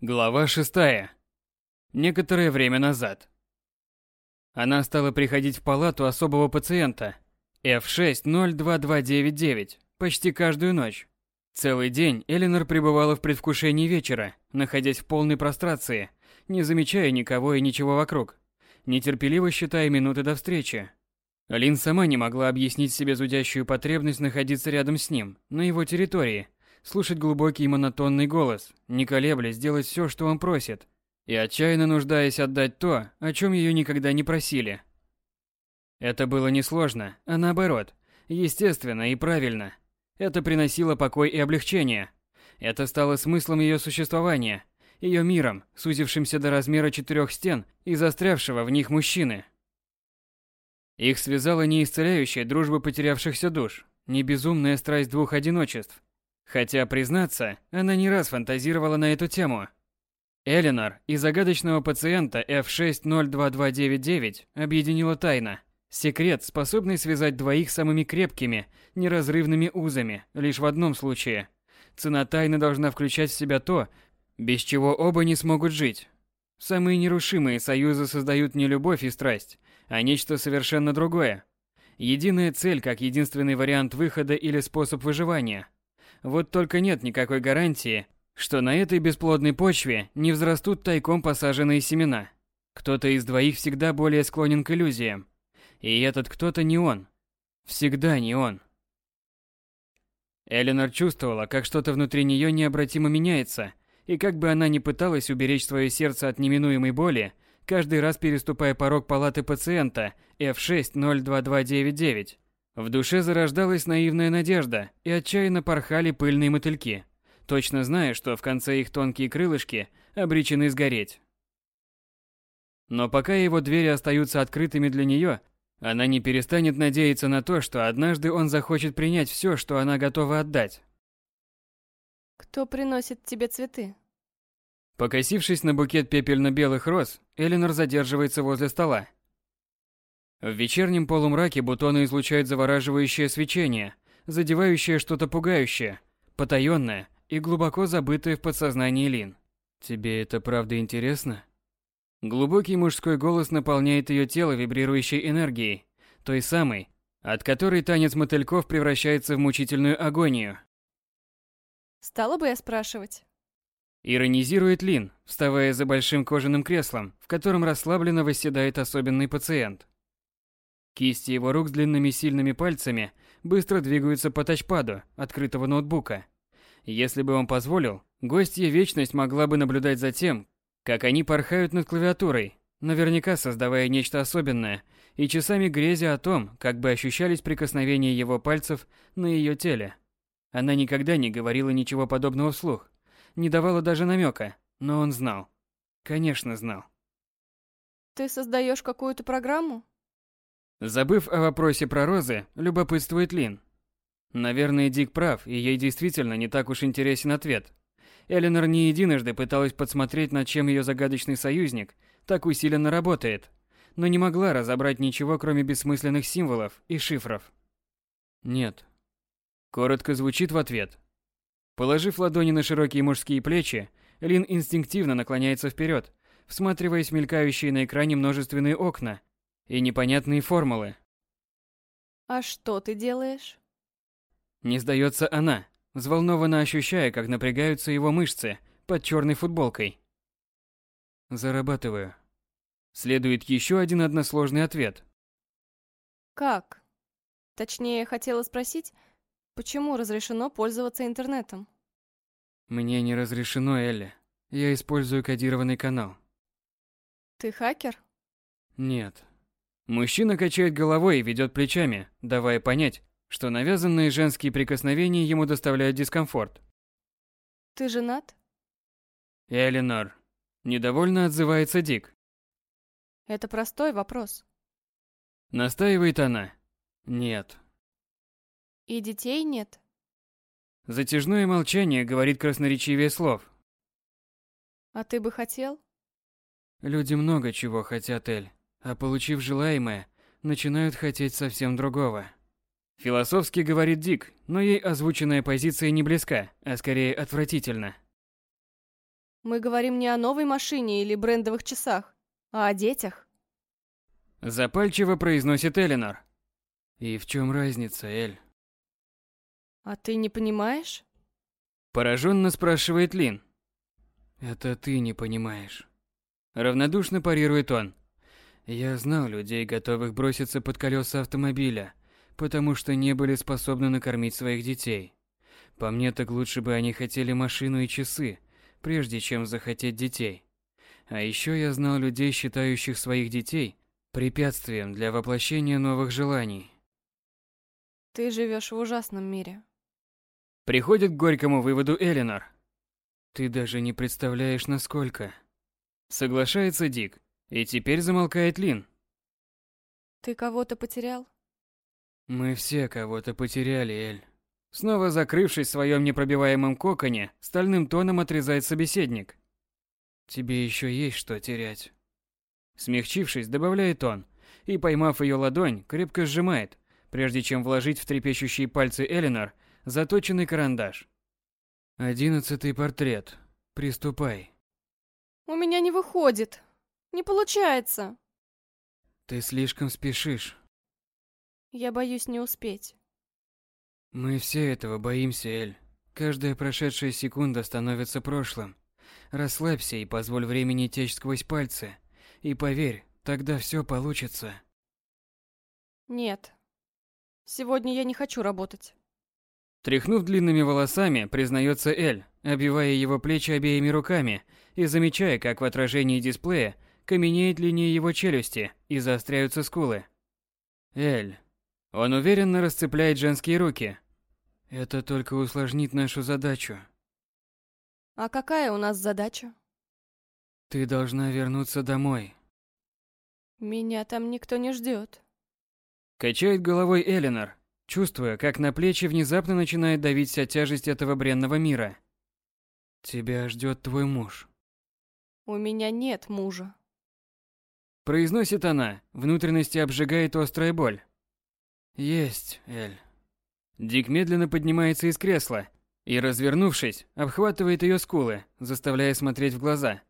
Глава шестая. Некоторое время назад. Она стала приходить в палату особого пациента F602299 почти каждую ночь. Целый день Эленор пребывала в предвкушении вечера, находясь в полной прострации, не замечая никого и ничего вокруг, нетерпеливо считая минуты до встречи. Лин сама не могла объяснить себе зудящую потребность находиться рядом с ним, на его территории – слушать глубокий и монотонный голос, не колеблясь делать все, что он просит, и отчаянно нуждаясь отдать то, о чем ее никогда не просили. Это было несложно, а наоборот, естественно и правильно. Это приносило покой и облегчение. Это стало смыслом ее существования, ее миром, сузившимся до размера четырех стен и застрявшего в них мужчины. Их связала не исцеляющая дружба потерявшихся душ, не безумная страсть двух одиночеств, Хотя, признаться, она не раз фантазировала на эту тему. Эленор и загадочного пациента F602299 объединила тайна. Секрет, способный связать двоих самыми крепкими, неразрывными узами, лишь в одном случае. Цена тайны должна включать в себя то, без чего оба не смогут жить. Самые нерушимые союзы создают не любовь и страсть, а нечто совершенно другое. Единая цель как единственный вариант выхода или способ выживания – вот только нет никакой гарантии, что на этой бесплодной почве не взрастут тайком посаженные семена. Кто-то из двоих всегда более склонен к иллюзиям. И этот кто-то не он. Всегда не он. Эленор чувствовала, как что-то внутри нее необратимо меняется, и как бы она ни пыталась уберечь свое сердце от неминуемой боли, каждый раз переступая порог палаты пациента F602299, в душе зарождалась наивная надежда, и отчаянно порхали пыльные мотыльки, точно зная, что в конце их тонкие крылышки обречены сгореть. Но пока его двери остаются открытыми для нее, она не перестанет надеяться на то, что однажды он захочет принять все, что она готова отдать. «Кто приносит тебе цветы?» Покосившись на букет пепельно-белых роз, Эленор задерживается возле стола. В вечернем полумраке бутоны излучают завораживающее свечение, задевающее что-то пугающее, потаённое и глубоко забытое в подсознании Лин. «Тебе это правда интересно?» Глубокий мужской голос наполняет ее тело вибрирующей энергией, той самой, от которой танец мотыльков превращается в мучительную агонию. Стала бы я спрашивать? Иронизирует Лин, вставая за большим кожаным креслом, в котором расслабленно восседает особенный пациент. Кисти его рук с длинными сильными пальцами быстро двигаются по тачпаду открытого ноутбука. Если бы он позволил, гостья Вечность могла бы наблюдать за тем, как они порхают над клавиатурой, наверняка создавая нечто особенное, и часами грезя о том, как бы ощущались прикосновения его пальцев на ее теле. Она никогда не говорила ничего подобного вслух, не давала даже намека, но он знал. Конечно, знал. Ты создаешь какую-то программу? Забыв о вопросе про розы, любопытствует Лин. Наверное, Дик прав, и ей действительно не так уж интересен ответ. Эленор не единожды пыталась подсмотреть, над чем ее загадочный союзник так усиленно работает, но не могла разобрать ничего, кроме бессмысленных символов и шифров. «Нет». Коротко звучит в ответ. Положив ладони на широкие мужские плечи, Лин инстинктивно наклоняется вперед, всматриваясь в мелькающие на экране множественные окна и непонятные формулы. А что ты делаешь? Не сдается она, взволнованно ощущая, как напрягаются его мышцы под черной футболкой. Зарабатываю. Следует еще один односложный ответ. Как? Точнее, хотела спросить, почему разрешено пользоваться интернетом? Мне не разрешено, Элли. Я использую кодированный канал. Ты хакер? Нет, Мужчина качает головой и ведет плечами, давая понять, что навязанные женские прикосновения ему доставляют дискомфорт. Ты женат? Эленор. Недовольно отзывается Дик. Это простой вопрос. Настаивает она. Нет. И детей нет? Затяжное молчание говорит красноречивее слов. А ты бы хотел? Люди много чего хотят, Эль а получив желаемое, начинают хотеть совсем другого. Философски говорит Дик, но ей озвученная позиция не близка, а скорее отвратительна. Мы говорим не о новой машине или брендовых часах, а о детях. Запальчиво произносит Эленор. И в чем разница, Эль? А ты не понимаешь? Пораженно спрашивает Лин. Это ты не понимаешь. Равнодушно парирует он. Я знал людей, готовых броситься под колеса автомобиля, потому что не были способны накормить своих детей. По мне так лучше бы они хотели машину и часы, прежде чем захотеть детей. А еще я знал людей, считающих своих детей препятствием для воплощения новых желаний. Ты живешь в ужасном мире. Приходит к горькому выводу Элинор. Ты даже не представляешь, насколько. Соглашается Дик, и теперь замолкает Лин. Ты кого-то потерял? Мы все кого-то потеряли, Эль. Снова закрывшись в своем непробиваемом коконе, стальным тоном отрезает собеседник. Тебе еще есть что терять. Смягчившись, добавляет он, и, поймав ее ладонь, крепко сжимает, прежде чем вложить в трепещущие пальцы Элинор заточенный карандаш. Одиннадцатый портрет. Приступай. У меня не выходит. Не получается. Ты слишком спешишь. Я боюсь не успеть. Мы все этого боимся, Эль. Каждая прошедшая секунда становится прошлым. Расслабься и позволь времени течь сквозь пальцы. И поверь, тогда все получится. Нет. Сегодня я не хочу работать. Тряхнув длинными волосами, признается Эль, обвивая его плечи обеими руками и замечая, как в отражении дисплея каменеет линия его челюсти и заостряются скулы. Эль, он уверенно расцепляет женские руки. Это только усложнит нашу задачу. А какая у нас задача? Ты должна вернуться домой. Меня там никто не ждет. Качает головой Элинор, чувствуя, как на плечи внезапно начинает давить вся тяжесть этого бренного мира. Тебя ждет твой муж. У меня нет мужа. Произносит она, внутренности обжигает острая боль. Есть, Эль. Дик медленно поднимается из кресла и, развернувшись, обхватывает ее скулы, заставляя смотреть в глаза.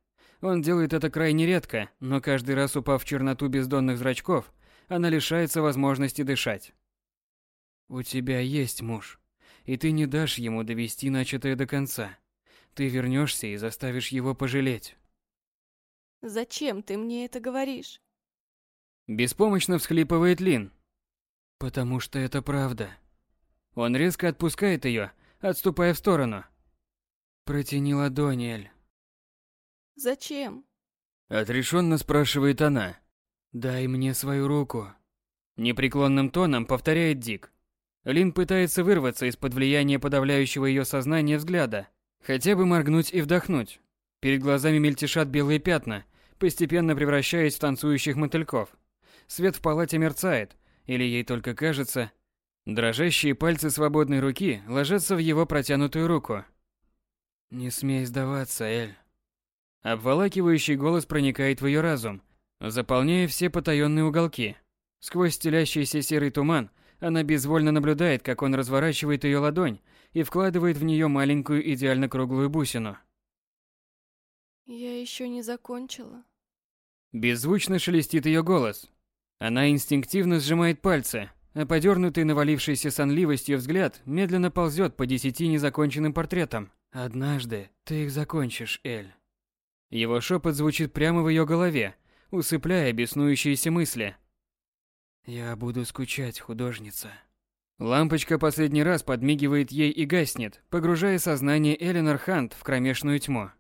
Он делает это крайне редко, но каждый раз упав в черноту бездонных зрачков, она лишается возможности дышать. У тебя есть муж, и ты не дашь ему довести начатое до конца. Ты вернешься и заставишь его пожалеть. Зачем ты мне это говоришь? Беспомощно всхлипывает Лин, Потому что это правда. Он резко отпускает ее, отступая в сторону. Протяни ладонь, Эль. Зачем? Отрешенно спрашивает она. Дай мне свою руку. Непреклонным тоном повторяет Дик. Лин пытается вырваться из-под влияния подавляющего ее сознания взгляда. Хотя бы моргнуть и вдохнуть. Перед глазами мельтешат белые пятна, постепенно превращаясь в танцующих мотыльков. Свет в палате мерцает, или ей только кажется, дрожащие пальцы свободной руки ложатся в его протянутую руку. «Не смей сдаваться, Эль». Обволакивающий голос проникает в ее разум, заполняя все потаенные уголки. Сквозь стелящийся серый туман она безвольно наблюдает, как он разворачивает ее ладонь и вкладывает в нее маленькую идеально круглую бусину. Я еще не закончила. Беззвучно шелестит ее голос, она инстинктивно сжимает пальцы, а подернутый навалившейся сонливостью взгляд медленно ползет по десяти незаконченным портретам. «Однажды ты их закончишь, Эль». Его шепот звучит прямо в ее голове, усыпляя беснующиеся мысли. «Я буду скучать, художница». Лампочка последний раз подмигивает ей и гаснет, погружая сознание Эленор Хант в кромешную тьму.